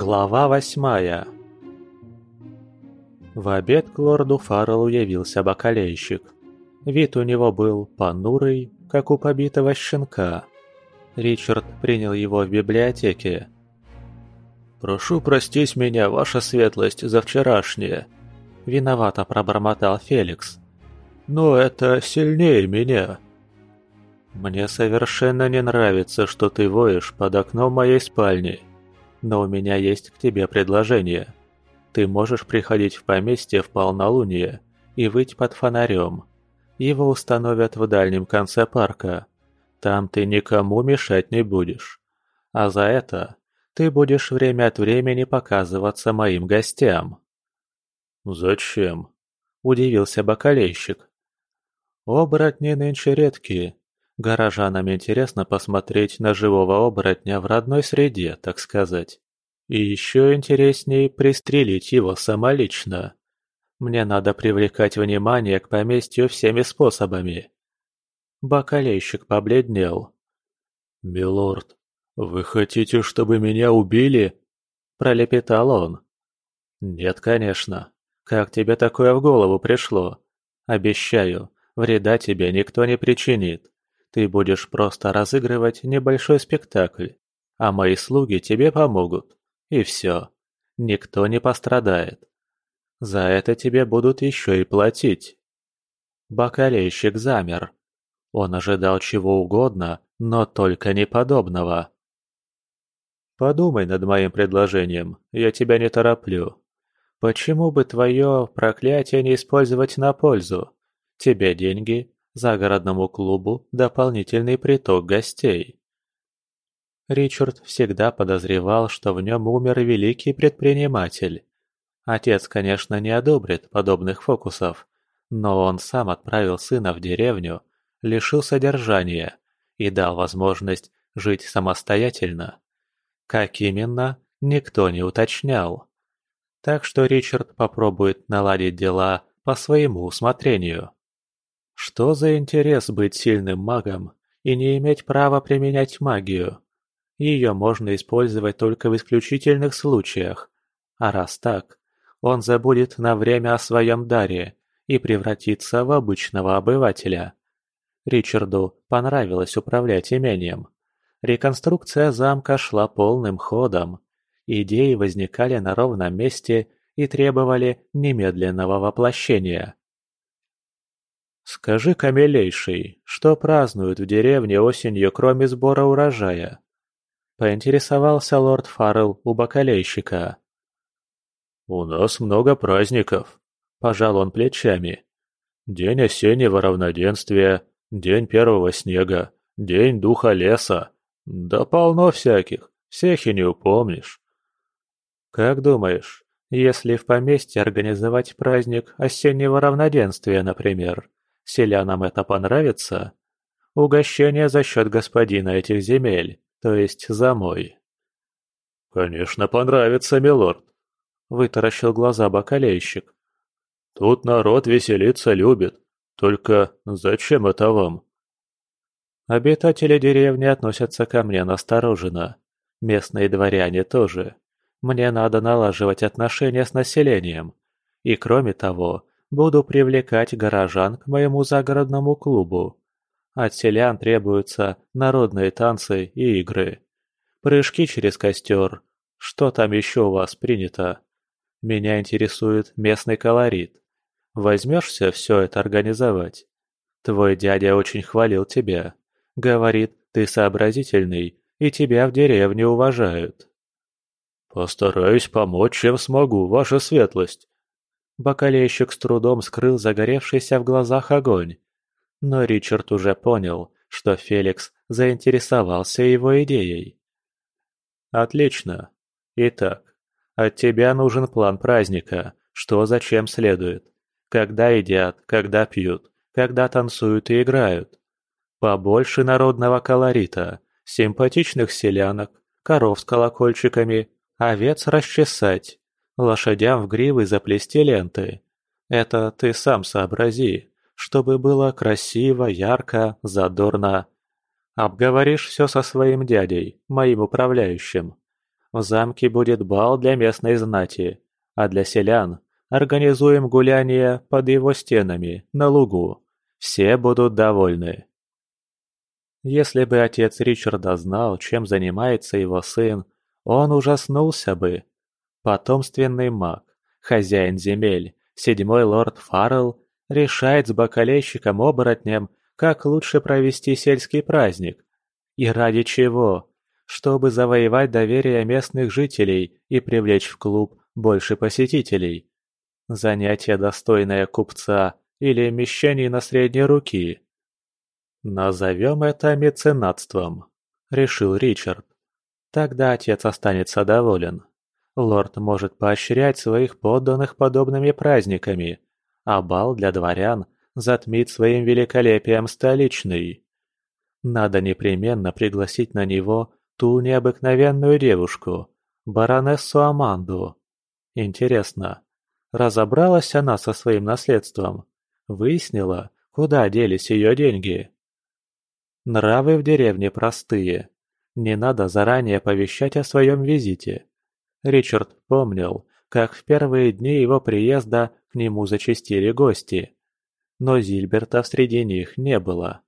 Глава восьмая В обед к лорду Фарреллу явился бакалейщик. Вид у него был понурый, как у побитого щенка. Ричард принял его в библиотеке. «Прошу простить меня, ваша светлость, за вчерашнее», — виновато пробормотал Феликс. «Но это сильнее меня». «Мне совершенно не нравится, что ты воешь под окном моей спальни. Но у меня есть к тебе предложение. Ты можешь приходить в поместье в полнолуние и выть под фонарем. Его установят в дальнем конце парка. Там ты никому мешать не будешь. А за это ты будешь время от времени показываться моим гостям». «Зачем?» – удивился бакалейщик. «Оборотни нынче редкие. Горожанам интересно посмотреть на живого оборотня в родной среде, так сказать. И еще интереснее пристрелить его самолично. Мне надо привлекать внимание к поместью всеми способами». Бакалейщик побледнел. «Милорд, «Вы хотите, чтобы меня убили?» – пролепетал он. «Нет, конечно. Как тебе такое в голову пришло? Обещаю, вреда тебе никто не причинит. Ты будешь просто разыгрывать небольшой спектакль, а мои слуги тебе помогут. И все. Никто не пострадает. За это тебе будут еще и платить». Бакалейщик замер. Он ожидал чего угодно, но только не подобного. Подумай над моим предложением, я тебя не тороплю. Почему бы твое проклятие не использовать на пользу? Тебе деньги, загородному клубу дополнительный приток гостей. Ричард всегда подозревал, что в нем умер великий предприниматель. Отец, конечно, не одобрит подобных фокусов, но он сам отправил сына в деревню, лишил содержания и дал возможность жить самостоятельно. Как именно, никто не уточнял. Так что Ричард попробует наладить дела по своему усмотрению. Что за интерес быть сильным магом и не иметь права применять магию? Ее можно использовать только в исключительных случаях. А раз так, он забудет на время о своем даре и превратится в обычного обывателя. Ричарду понравилось управлять имением. Реконструкция замка шла полным ходом. Идеи возникали на ровном месте и требовали немедленного воплощения. «Скажи, камелейший, что празднуют в деревне осенью, кроме сбора урожая?» Поинтересовался лорд Фаррелл у бакалейщика. «У нас много праздников», – пожал он плечами. «День осеннего равноденствия, день первого снега, день духа леса, «Да полно всяких, всех и не упомнишь». «Как думаешь, если в поместье организовать праздник осеннего равноденствия, например, селянам это понравится? Угощение за счет господина этих земель, то есть за мой». «Конечно понравится, милорд», — вытаращил глаза бакалейщик. «Тут народ веселиться любит. Только зачем это вам?» Обитатели деревни относятся ко мне настороженно. Местные дворяне тоже. Мне надо налаживать отношения с населением. И кроме того, буду привлекать горожан к моему загородному клубу. От селян требуются народные танцы и игры. Прыжки через костер. Что там еще у вас принято? Меня интересует местный колорит. Возьмешься все это организовать? Твой дядя очень хвалил тебя. Говорит, ты сообразительный, и тебя в деревне уважают. Постараюсь помочь, чем смогу, ваша светлость. Бакалейщик с трудом скрыл загоревшийся в глазах огонь. Но Ричард уже понял, что Феликс заинтересовался его идеей. «Отлично. Итак, от тебя нужен план праздника, что зачем следует. Когда едят, когда пьют, когда танцуют и играют. Побольше народного колорита, симпатичных селянок, коров с колокольчиками, овец расчесать, лошадям в гривы заплести ленты. Это ты сам сообрази, чтобы было красиво, ярко, задорно. Обговоришь все со своим дядей, моим управляющим. в замке будет бал для местной знати, а для селян организуем гуляние под его стенами, на лугу. Все будут довольны. Если бы отец Ричарда знал, чем занимается его сын, он ужаснулся бы. Потомственный маг, хозяин земель, седьмой лорд Фаррелл, решает с бокалейщиком-оборотнем, как лучше провести сельский праздник. И ради чего? Чтобы завоевать доверие местных жителей и привлечь в клуб больше посетителей. Занятие достойное купца или мещений на средней руки. «Назовем это меценатством», — решил Ричард. «Тогда отец останется доволен. Лорд может поощрять своих подданных подобными праздниками, а бал для дворян затмит своим великолепием столичный. Надо непременно пригласить на него ту необыкновенную девушку, баронессу Аманду. Интересно, разобралась она со своим наследством? Выяснила, куда делись ее деньги? Нравы в деревне простые. Не надо заранее оповещать о своем визите. Ричард помнил, как в первые дни его приезда к нему зачастили гости. Но Зильберта среди них не было.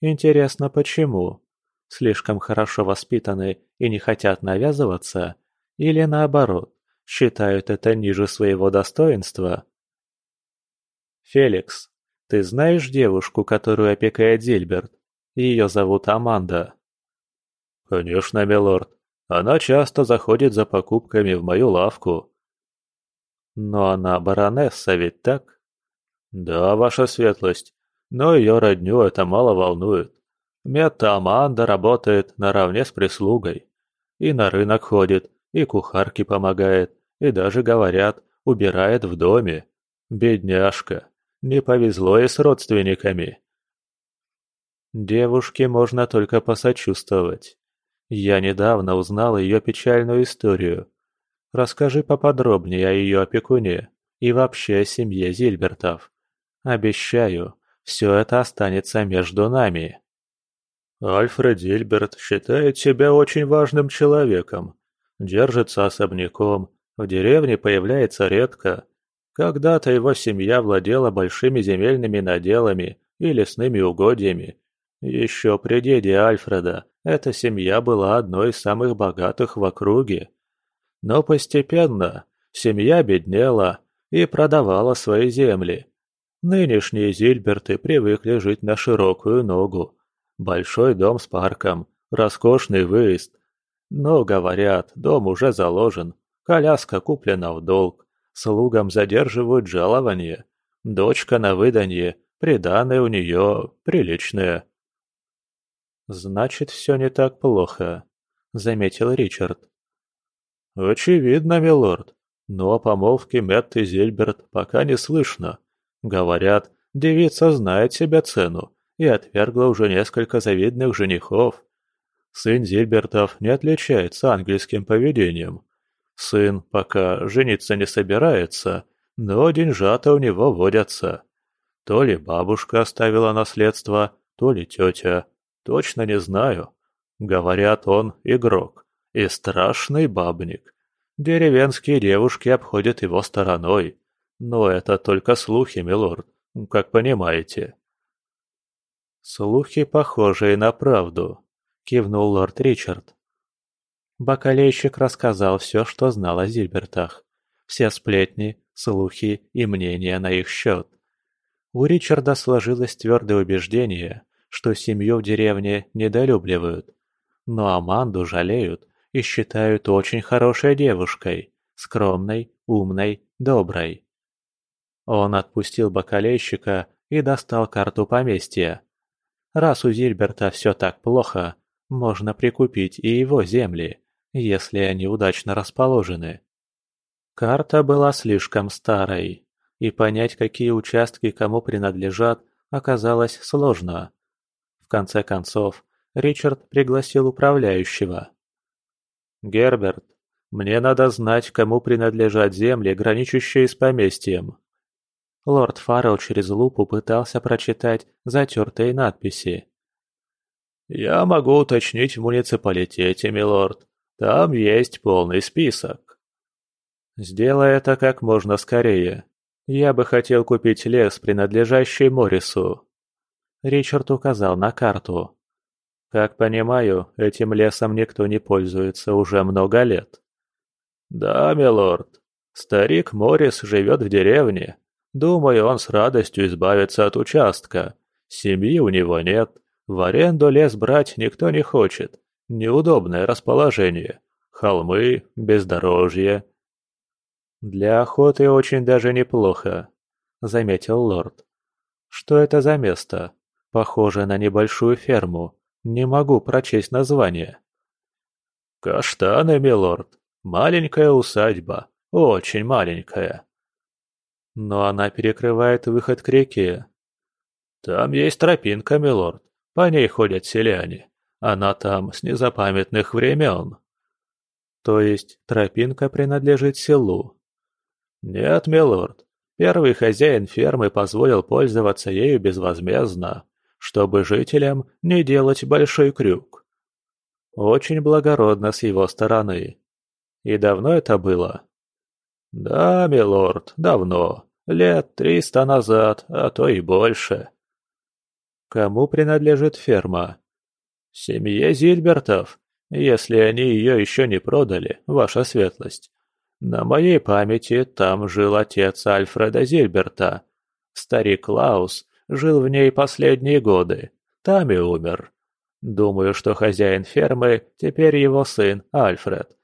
Интересно, почему? Слишком хорошо воспитаны и не хотят навязываться? Или наоборот, считают это ниже своего достоинства? «Феликс, ты знаешь девушку, которую опекает Зильберт?» Ее зовут Аманда». «Конечно, милорд. Она часто заходит за покупками в мою лавку». «Но она баронесса, ведь так?» «Да, ваша светлость. Но ее родню это мало волнует. Метта Аманда работает наравне с прислугой. И на рынок ходит, и кухарке помогает, и даже, говорят, убирает в доме. Бедняжка. Не повезло и с родственниками. Девушке можно только посочувствовать. Я недавно узнал ее печальную историю. Расскажи поподробнее о ее опекуне и вообще о семье Зильбертов. Обещаю, все это останется между нами. Альфред Зильберт считает себя очень важным человеком. Держится особняком, в деревне появляется редко. Когда-то его семья владела большими земельными наделами и лесными угодьями, еще при деде Альфреда эта семья была одной из самых богатых в округе. Но постепенно семья беднела и продавала свои земли. Нынешние Зильберты привыкли жить на широкую ногу. Большой дом с парком, роскошный выезд. Но, говорят, дом уже заложен, коляска куплена в долг, слугам задерживают жалование, дочка на выданье, приданное у нее приличное. «Значит, все не так плохо», — заметил Ричард. «Очевидно, милорд. Но о помолвке Мэтт и Зильберт пока не слышно. Говорят, девица знает себе цену и отвергла уже несколько завидных женихов. Сын Зильбертов не отличается ангельским поведением. Сын пока жениться не собирается, но деньжата у него водятся. То ли бабушка оставила наследство, то ли тетя. Точно не знаю. Говорят, он игрок. И страшный бабник. Деревенские девушки обходят его стороной. Но это только слухи, милорд, как понимаете. «Слухи, похожие на правду», — кивнул лорд Ричард. Бакалейщик рассказал все, что знал о Зильбертах. Все сплетни, слухи и мнения на их счет. У Ричарда сложилось твердое убеждение, что семью в деревне недолюбливают. Но Аманду жалеют и считают очень хорошей девушкой, скромной, умной, доброй. Он отпустил бакалейщика и достал карту поместья. Раз у Зильберта все так плохо, можно прикупить и его земли, если они удачно расположены. Карта была слишком старой, и понять, какие участки кому принадлежат, оказалось сложно. В конце концов, Ричард пригласил управляющего. «Герберт, мне надо знать, кому принадлежат земли, граничащие с поместьем». Лорд Фаррелл через лупу пытался прочитать затертые надписи. «Я могу уточнить в муниципалитете, милорд. Там есть полный список. Сделай это как можно скорее. Я бы хотел купить лес, принадлежащий Моррису. Ричард указал на карту. Как понимаю, этим лесом никто не пользуется уже много лет. Да, милорд. Старик Моррис живет в деревне. Думаю, он с радостью избавится от участка. Семьи у него нет. В аренду лес брать никто не хочет. Неудобное расположение. Холмы, бездорожье. «Для охоты очень даже неплохо», — заметил лорд. «Что это за место? Похоже на небольшую ферму. Не могу прочесть название». «Каштаны, милорд. Маленькая усадьба. Очень маленькая». «Но она перекрывает выход к реке». «Там есть тропинка, милорд. По ней ходят селяне. Она там с незапамятных времен». «То есть тропинка принадлежит селу?» «Нет, милорд. Первый хозяин фермы позволил пользоваться ею безвозмездно, чтобы жителям не делать большой крюк. Очень благородно с его стороны. И давно это было? Да, милорд, давно. Лет триста назад, а то и больше. Кому принадлежит ферма? Семье Зильбертов, если они ее еще не продали, ваша светлость. На моей памяти там жил отец Альфреда Зильберта. Старик Клаус жил в ней последние годы. Там и умер. Думаю, что хозяин фермы теперь его сын Альфред.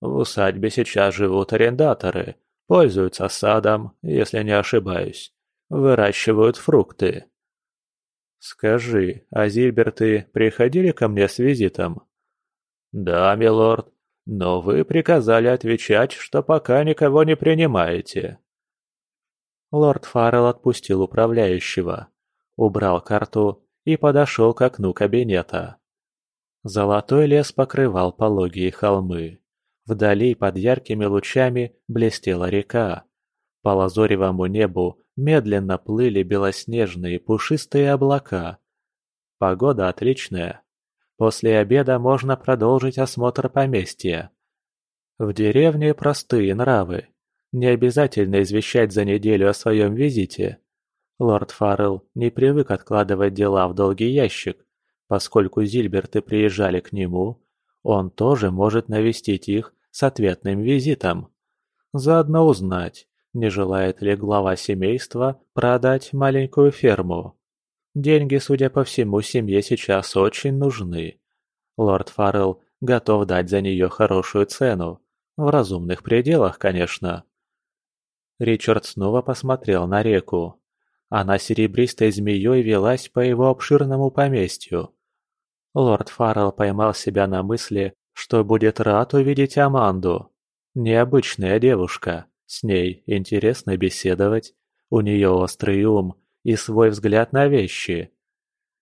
В усадьбе сейчас живут арендаторы, пользуются садом, если не ошибаюсь. Выращивают фрукты. Скажи, а Зильберты приходили ко мне с визитом? Да, милорд, но вы приказали отвечать, что пока никого не принимаете. Лорд Фаррелл отпустил управляющего, убрал карту и подошел к окну кабинета. Золотой лес покрывал пологие холмы. Вдали под яркими лучами блестела река. По лазоревому небу медленно плыли белоснежные пушистые облака. Погода отличная. После обеда можно продолжить осмотр поместья. В деревне простые нравы. Не обязательно извещать за неделю о своем визите. Лорд Фаррелл не привык откладывать дела в долгий ящик. Поскольку Зильберты приезжали к нему, он тоже может навестить их с ответным визитом. Заодно узнать, не желает ли глава семейства продать маленькую ферму. Деньги, судя по всему, семье сейчас очень нужны. Лорд Фаррелл готов дать за нее хорошую цену. В разумных пределах, конечно. Ричард снова посмотрел на реку. Она серебристой змеей велась по его обширному поместью. Лорд Фаррелл поймал себя на мысли, что будет рад увидеть Аманду. Необычная девушка, с ней интересно беседовать, у нее острый ум и свой взгляд на вещи.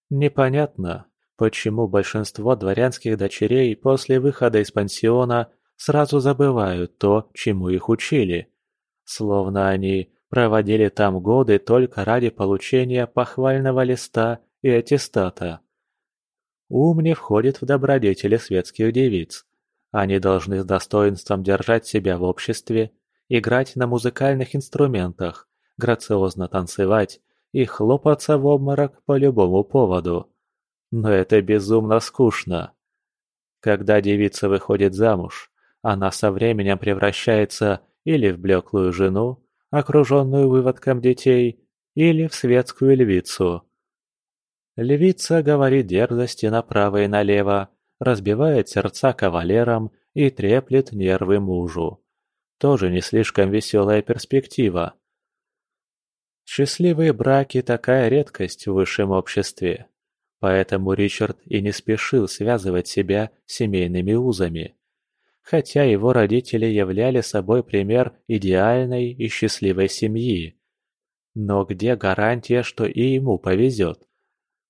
Непонятно, почему большинство дворянских дочерей после выхода из пансиона сразу забывают то, чему их учили. Словно они проводили там годы только ради получения похвального листа и аттестата. Ум не входит в добродетели светских девиц. Они должны с достоинством держать себя в обществе, играть на музыкальных инструментах, грациозно танцевать и хлопаться в обморок по любому поводу. Но это безумно скучно. Когда девица выходит замуж, она со временем превращается или в блеклую жену, окруженную выводком детей, или в светскую львицу. Львица говорит дерзости направо и налево, разбивает сердца кавалерам и треплет нервы мужу. Тоже не слишком веселая перспектива. Счастливые браки – такая редкость в высшем обществе. Поэтому Ричард и не спешил связывать себя семейными узами. Хотя его родители являли собой пример идеальной и счастливой семьи. Но где гарантия, что и ему повезет?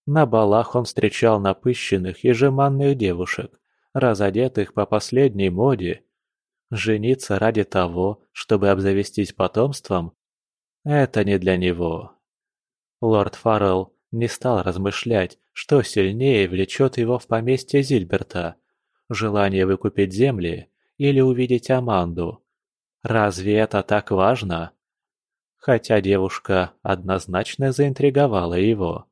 На балах он встречал напыщенных и жеманных девушек, разодетых по последней моде. Жениться ради того, чтобы обзавестись потомством, это не для него. Лорд Фаррелл не стал размышлять, что сильнее влечет его в поместье Зильберта. Желание выкупить земли или увидеть Аманду? Разве это так важно? Хотя девушка однозначно заинтриговала его.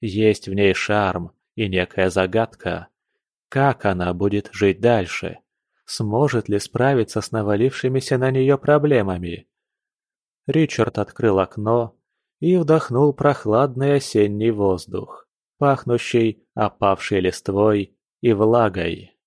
Есть в ней шарм и некая загадка. Как она будет жить дальше? Сможет ли справиться с навалившимися на нее проблемами? Ричард открыл окно и вдохнул прохладный осенний воздух, пахнущий опавшей листвой и влагой.